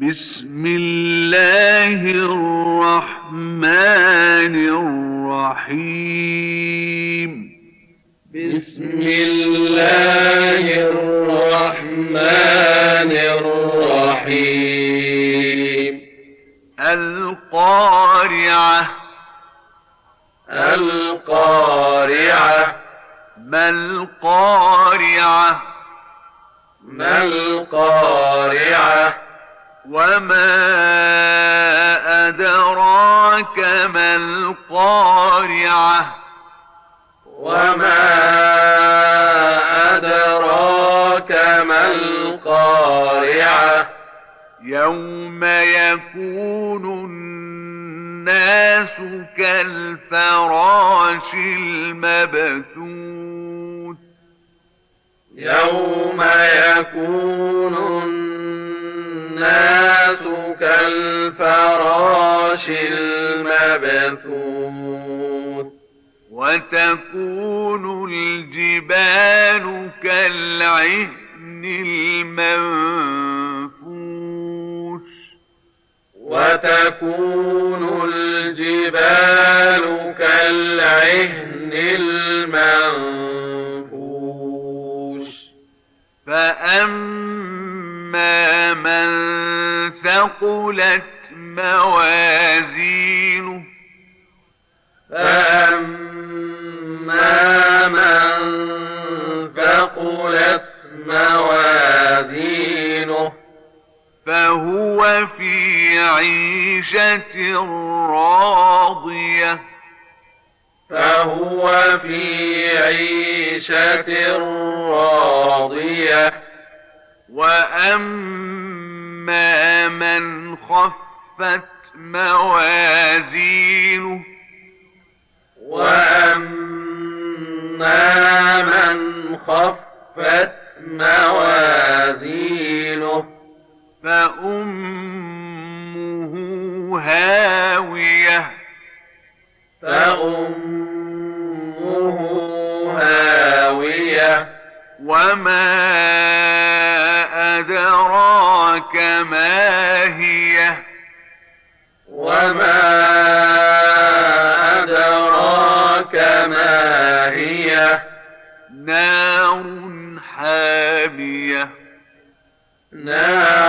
بسم الله الرحمن الرحيم. بسم الله الرحمن الرحيم. القارعة. القارعة. ما القارعة؟ ما القارعة؟ وما أدراك ما القارعة وما أدراك ما القارعة يوم يكون الناس كالفراش المبثوث يوم يكون الناس كالفراش المبثوث. وتكون الجبال كالعهن المنفوش. وتكون الجبال كالعهن المنفوش. فأما من ثقلت موازينه. فأما من ثقلت موازينه فهو في عيشة راضية فهو في عيشة راضية وأما من خفت موازينه وأما من خفت موازينه فأمه هاوية فأمه هاوية وما أدراك ما هي؟ وما أدراك ما هي؟ نار حامية. نار